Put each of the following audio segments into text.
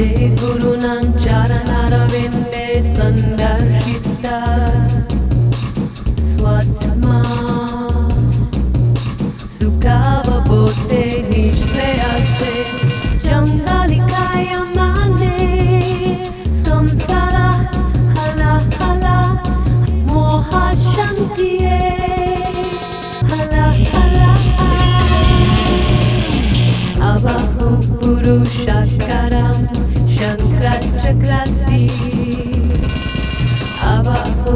day, Guru अवहु पुरुषकरं शङ्करचक्रसि अवहु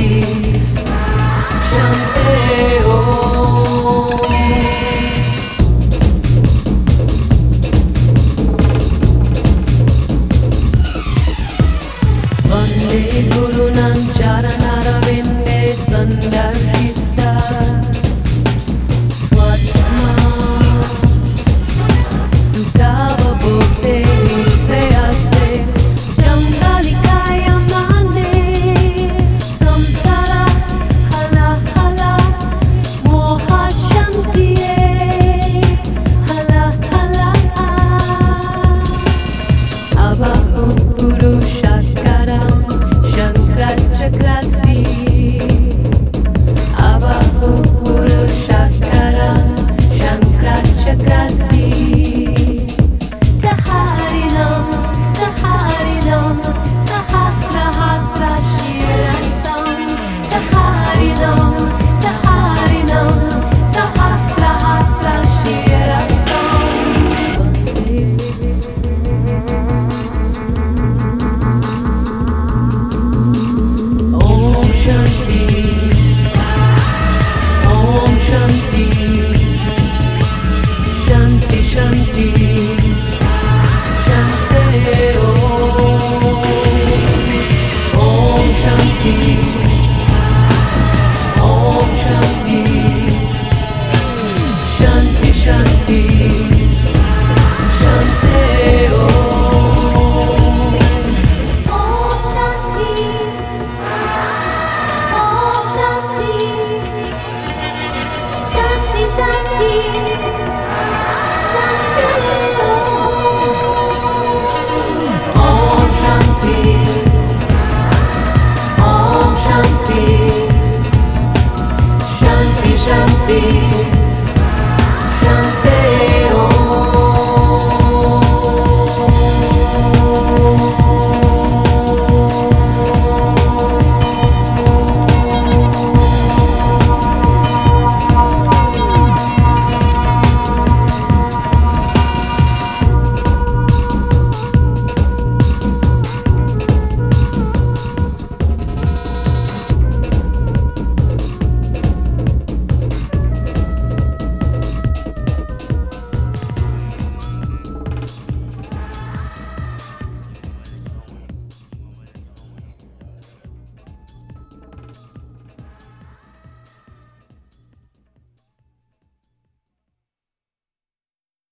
গুরু নাম চারণ